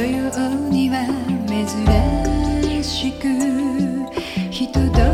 というには珍しく人通